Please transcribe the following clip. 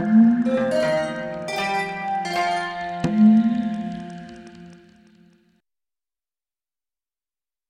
Música